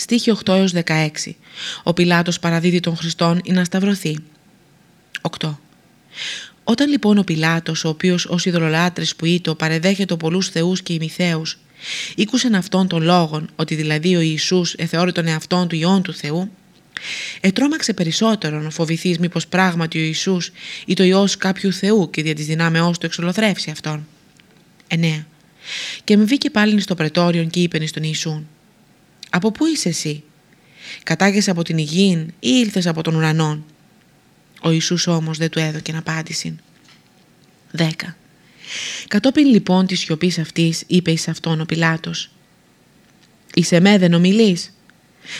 Στίχη 8 έως 16. Ο Πιλάτος παραδίδει τον Χριστόν ή να σταυρωθεί. 8. Όταν λοιπόν ο Πιλάτος, ο οποίος ως ειδωλολάτρης που ήτο παρεδέχεται πολλούς θεούς και ημιθέους, ήκουσεν αυτόν τον λόγον, ότι δηλαδή ο Ιησούς εθεώρει τον εαυτόν του Υιόν του Θεού, ετρώμαξε περισσότερον φοβηθείς μήπως πράγματι ο Ιησούς ή το Υιός κάποιου Θεού και δια της δυνάμεώς του εξολοθρεύσει αυτόν. 9. Και με βγήκε πάλι στο πρετόριον και είπεν στον Ιησούν «Από πού είσαι εσύ» κατάγεσαι από την υγιήν ή ήλθες από τον ουρανόν; Ο Ιησούς όμως δεν του έδωκε να απάντηση. 10. Κατόπιν λοιπόν της σιωπής αυτής είπε εις αυτόν ο Πιλάτος «Είσαι με δεν ομιλείς,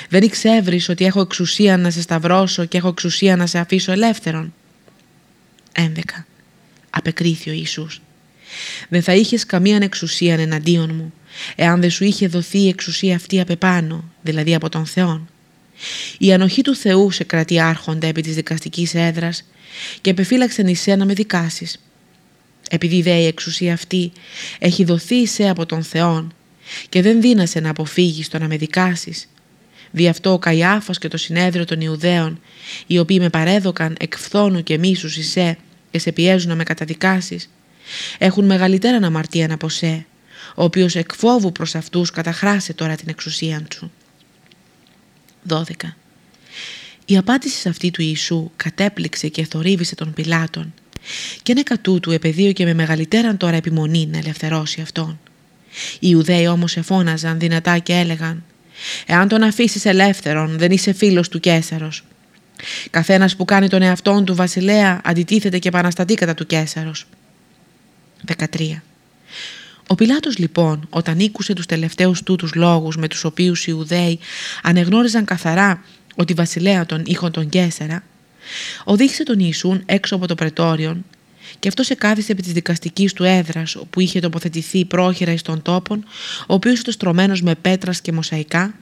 δεν εξεύρεις ότι έχω εξουσία να σε σταυρώσω και έχω εξουσία να σε αφήσω ελεύθερον». 11. Απεκρίθη ο Ιησούς δεν θα είχες καμία εξουσία εναντίον μου, εάν δεν σου είχε δοθεί η εξουσία αυτή απ' επάνω, δηλαδή από τον Θεό. Η ανοχή του Θεού σε κρατεί άρχοντα επί της δικαστικής έδρας και επεφύλαξε εσέ να με δικάσεις. Επειδή δε η εξουσία αυτή έχει δοθεί σε από τον Θεό και δεν δύνασε να αποφύγεις το να με δικάσεις, Δι' αυτό ο Καϊάφας και το συνέδριο των Ιουδαίων, οι οποίοι με παρέδωκαν εκφθόνου και μίσους εισέ και σε πιέζουν να με καταδικάσεις, έχουν μεγαλύτερα αμαρτία από σε, ο οποίος εκ φόβου προς αυτούς καταχράσε τώρα την εξουσία σου. 12. Η απάντηση αυτή του Ιησού κατέπληξε και θορύβησε τον Πιλάτον και είναι κατ' τούτου επεδίωκε με μεγαλύτεραν τώρα επιμονή να ελευθερώσει αυτόν. Οι Ιουδαίοι όμως εφώναζαν δυνατά και έλεγαν «Εάν τον αφήσεις ελεύθερον δεν είσαι φίλος του Κέσαρος». Καθένας που κάνει τον εαυτόν του βασιλέα αντιτίθεται και επαναστατεί κατά του Κέσαρος. 13. Ο Πιλάτος λοιπόν όταν ήκουσε τους τελευταίους τούτους λόγους με τους οποίους οι Ιουδαίοι ανεγνώριζαν καθαρά ότι βασιλέα τον ήχον τον Κέσσερα, οδήγησε τον Ιησούν έξω από το πρετόριον και αυτό εκάθισε επί της δικαστικής του έδρας όπου είχε τοποθετηθεί πρόχειρα εις των τόπων, ο οποίος ήταν στρωμένος με πέτρας και μοσαϊκά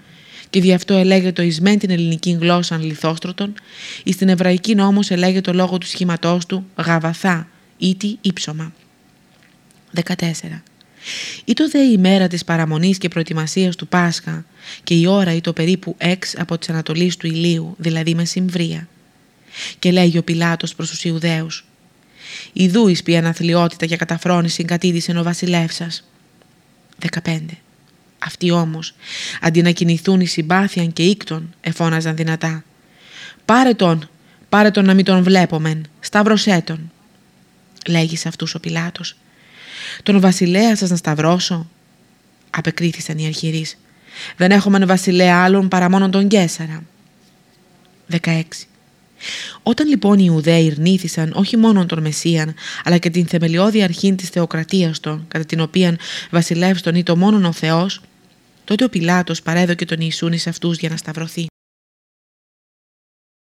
και δι' αυτό ελέγεται εις μεν την ελληνική γλώσσα λιθόστρωτον, εις την εβραϊκή όμως ελέγεται το λόγο του σχήματός του γαβαθά, ήτι ύψωμα. 14. Ήτο δε η ημέρα της παραμονής και προετοιμασίας του Πάσχα και η ώρα ήτο περίπου έξ από τις ανατολής του ηλίου, δηλαδή μεσημβρία. Και λέγει ο Πιλάτος προς τους Ιουδαίους «Ιδού εις ποια αναθλιότητα και καταφρόνηση κατήδησε ο βασιλεύσας». 15. Αυτοί όμως, αντί να κινηθούν εις συμπάθειαν και ίκτον, εφώναζαν δυνατά. «Πάρε τον, πάρε τον να μην τον βλέπομεν, σταύρωσέ τον». Λέγει σε αυτούς ο Πιλάτος τον βασιλέα σας να σταυρώσω. Απεκρίθησαν οι αρχιερείς. Δεν έχουμε βασιλέα άλλον παρά μόνο τον Κέσαρα. 16. Όταν λοιπόν οι Ιουδαίοι ειρνήθησαν όχι μόνο τον Μεσσίαν, αλλά και την θεμελιώδη αρχή της θεοκρατίας των, κατά την οποία βασιλεύς τον ή το μόνον ο Θεός, τότε ο Πιλάτος παρέδωκε τον Ιησούνη σε αυτούς για να σταυρωθεί.